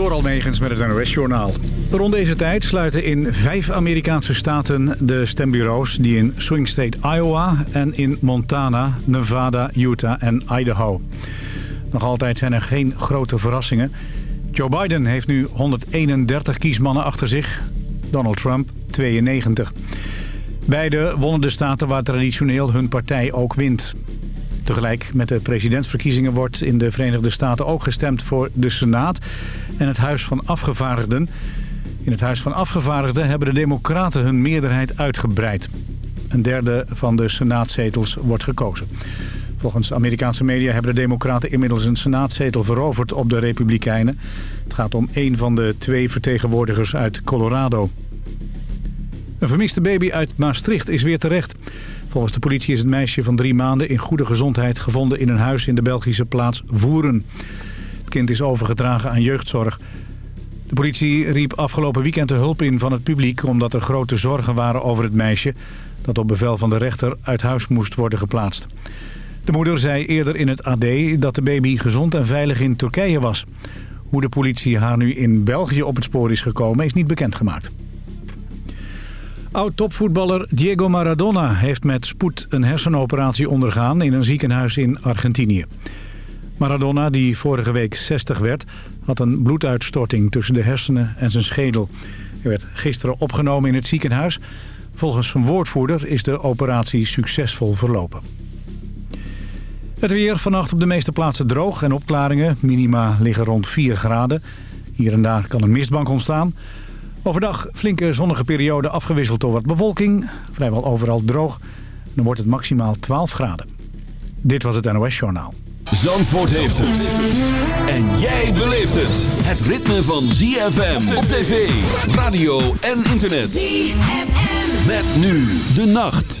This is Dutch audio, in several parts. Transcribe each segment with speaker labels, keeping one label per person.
Speaker 1: Door Almegens met het NOS-journaal. Rond deze tijd sluiten in vijf Amerikaanse staten de stembureaus... die in swing state Iowa en in Montana, Nevada, Utah en Idaho. Nog altijd zijn er geen grote verrassingen. Joe Biden heeft nu 131 kiesmannen achter zich. Donald Trump 92. Beide wonnen de staten waar traditioneel hun partij ook wint. Tegelijk met de presidentsverkiezingen wordt in de Verenigde Staten ook gestemd voor de Senaat en het Huis van Afgevaardigden. In het Huis van Afgevaardigden hebben de democraten hun meerderheid uitgebreid. Een derde van de senaatzetels wordt gekozen. Volgens Amerikaanse media hebben de democraten inmiddels een senaatzetel veroverd op de republikeinen. Het gaat om één van de twee vertegenwoordigers uit Colorado. Een vermiste baby uit Maastricht is weer terecht. Volgens de politie is het meisje van drie maanden in goede gezondheid gevonden in een huis in de Belgische plaats Voeren. Het kind is overgedragen aan jeugdzorg. De politie riep afgelopen weekend de hulp in van het publiek omdat er grote zorgen waren over het meisje dat op bevel van de rechter uit huis moest worden geplaatst. De moeder zei eerder in het AD dat de baby gezond en veilig in Turkije was. Hoe de politie haar nu in België op het spoor is gekomen is niet bekendgemaakt. Oud-topvoetballer Diego Maradona heeft met spoed een hersenoperatie ondergaan in een ziekenhuis in Argentinië. Maradona, die vorige week 60 werd, had een bloeduitstorting tussen de hersenen en zijn schedel. Hij werd gisteren opgenomen in het ziekenhuis. Volgens zijn woordvoerder is de operatie succesvol verlopen. Het weer vannacht op de meeste plaatsen droog en opklaringen. Minima liggen rond 4 graden. Hier en daar kan een mistbank ontstaan. Overdag flinke zonnige periode afgewisseld door wat bewolking. Vrijwel overal droog. Dan wordt het maximaal 12 graden. Dit was het NOS Journaal.
Speaker 2: Zandvoort heeft het. En jij beleeft het. Het ritme van ZFM op tv, radio en internet. ZFM. Met nu de nacht.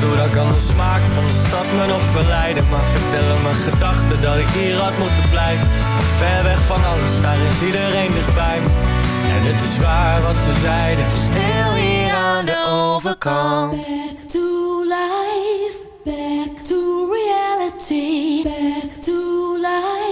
Speaker 3: door en kan de smaak van de stad me nog verleiden Maar vertellen mijn gedachten dat ik hier had moeten blijven Ver weg van alles, daar is iedereen dichtbij me En het is waar wat ze zeiden
Speaker 4: Stil hier aan de overkant
Speaker 5: Back to life, back to reality Back to life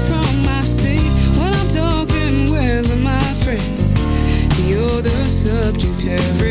Speaker 6: every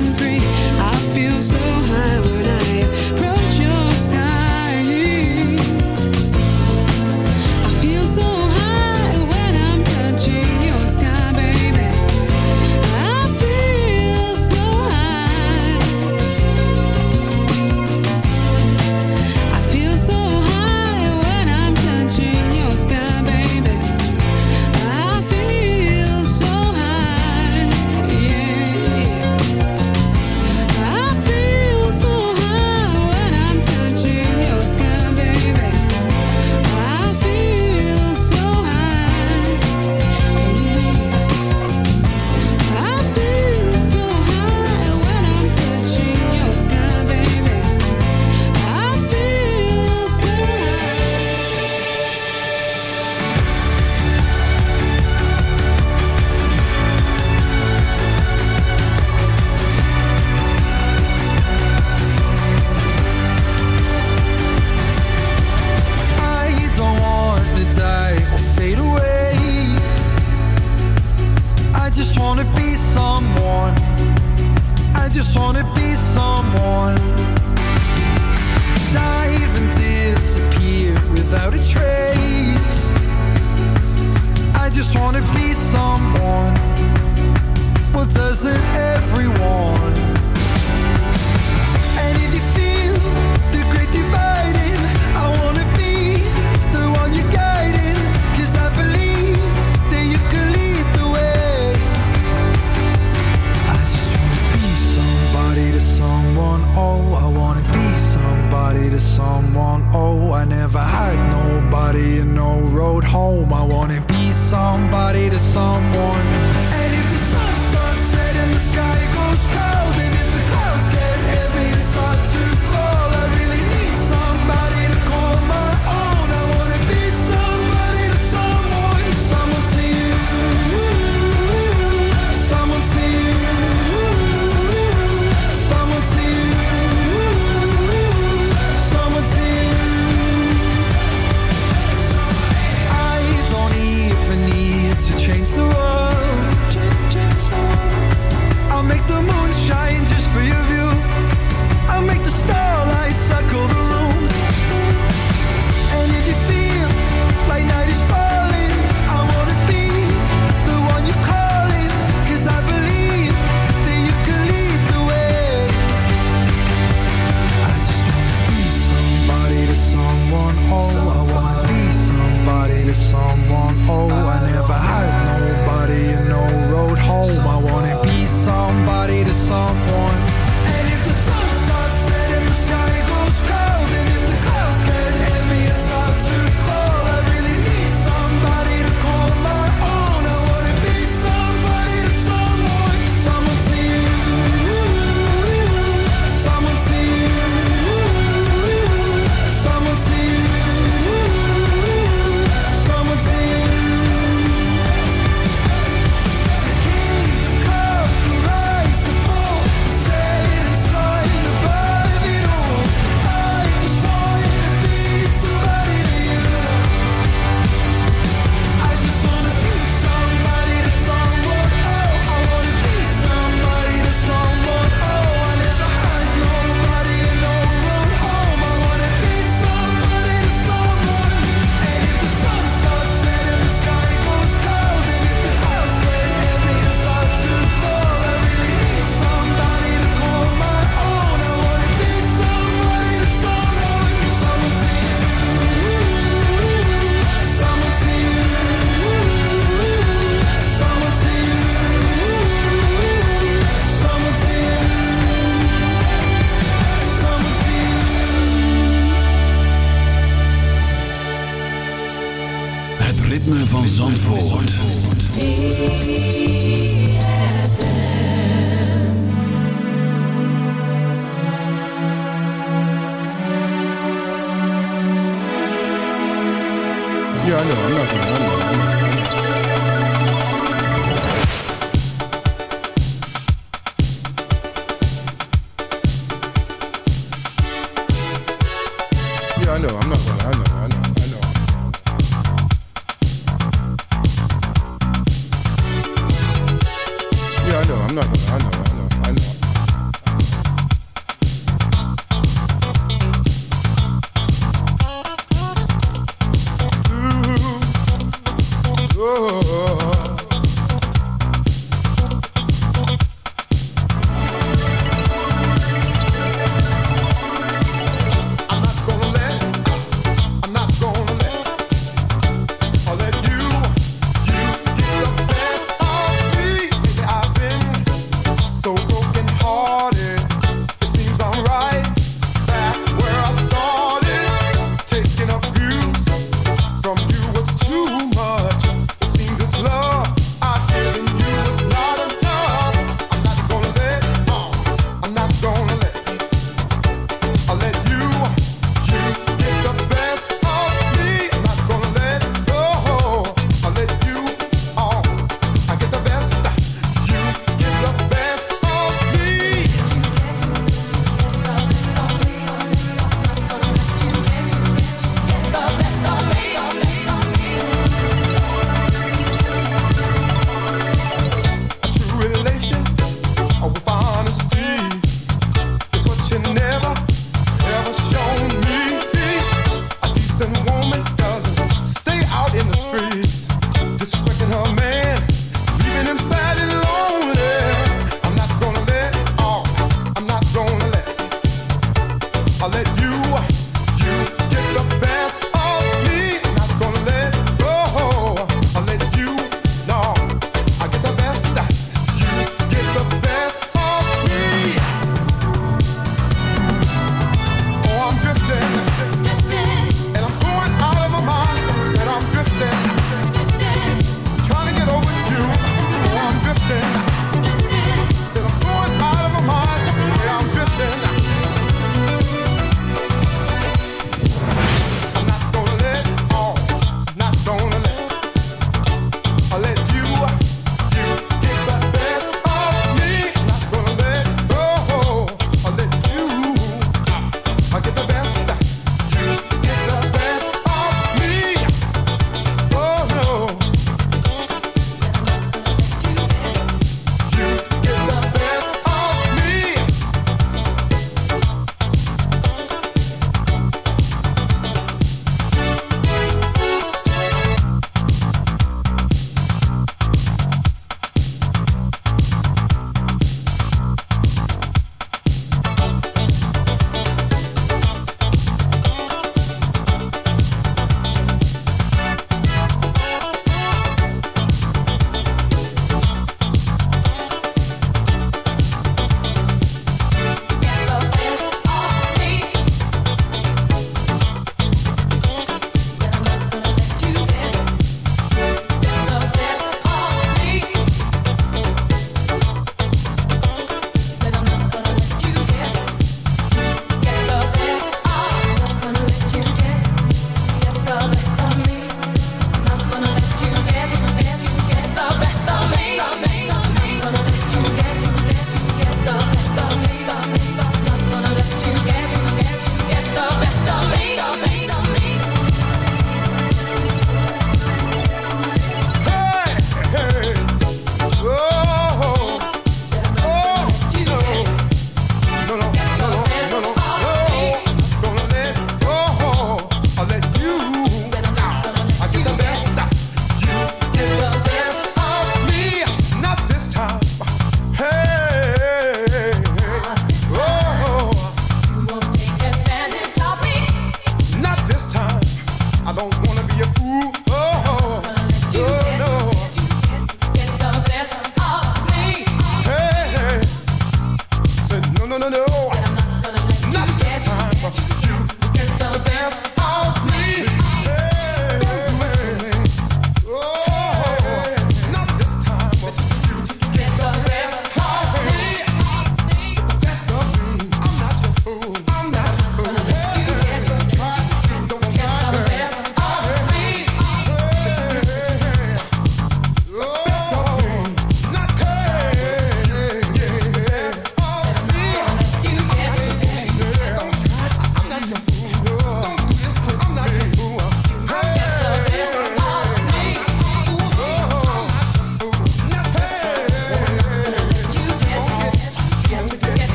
Speaker 6: I
Speaker 7: know. I'm not running. I know.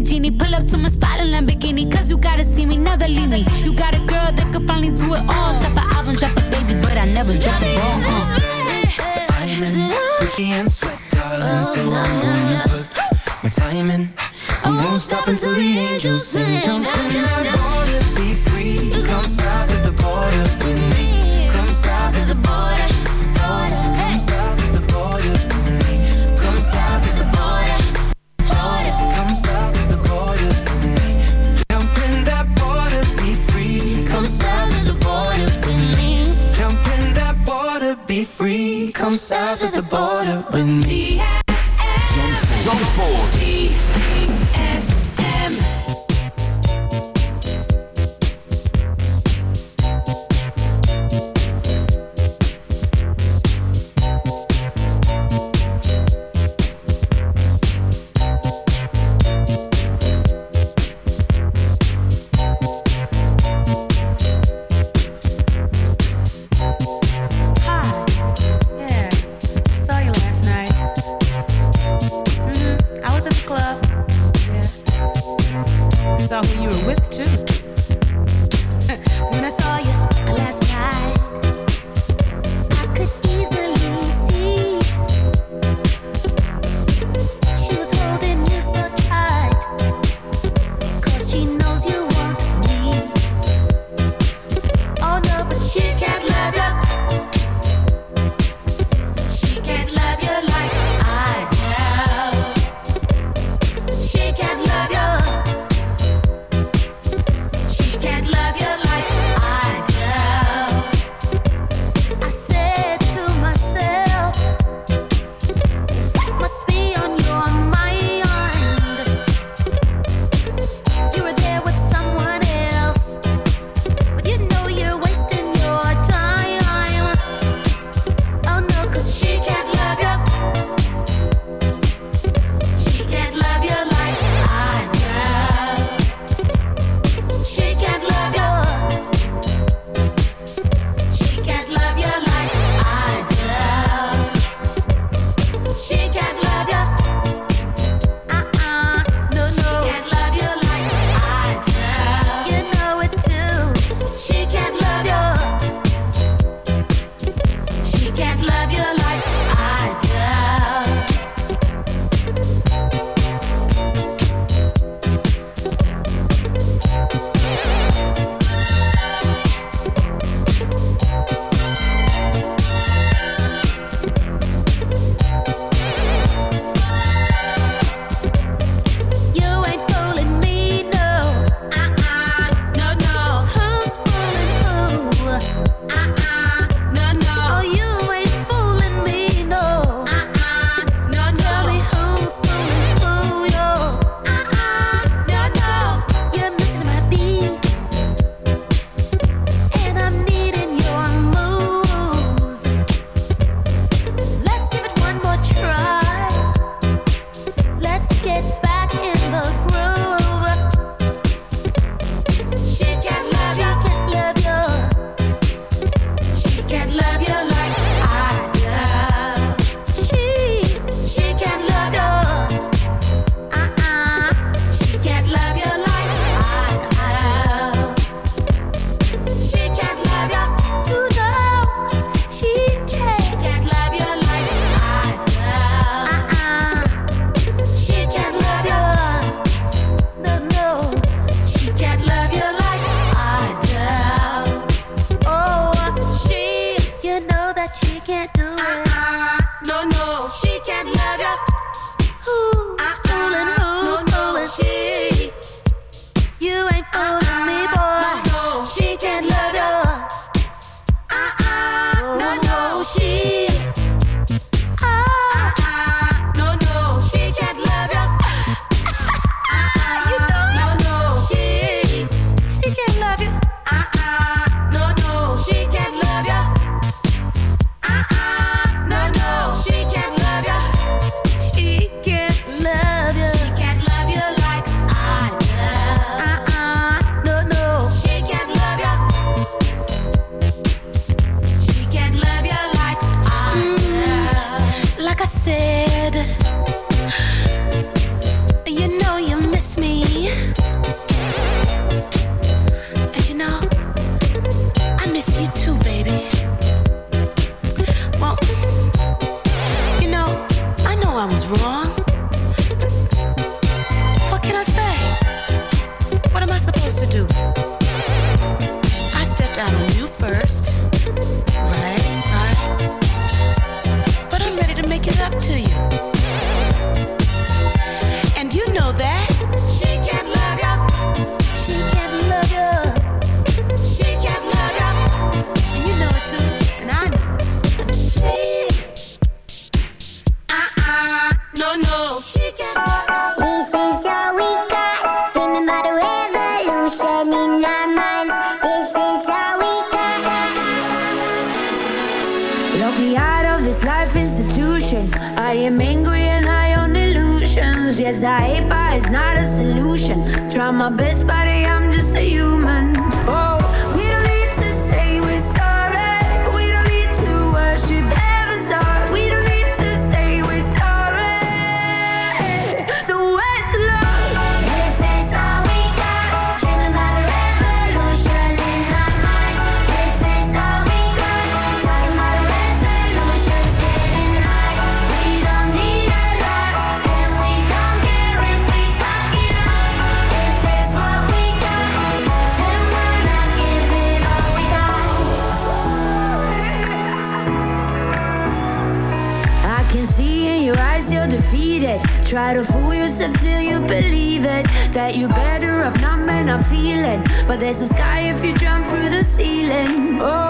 Speaker 8: Lamborghini. Pull up to my spot in Lamborghini. Cause you gotta see me, never leave me. You got a girl that could finally do it all. Drop an album, drop a baby, but I never drop so drop
Speaker 9: I'm in Ricky and Sweat, darling. So oh, I'm gonna put my time in. I won't stop until the angels sing. Jump in south of the border with me.
Speaker 2: Zandvoort.
Speaker 10: feeling. But there's a sky if you jump through the ceiling. Oh.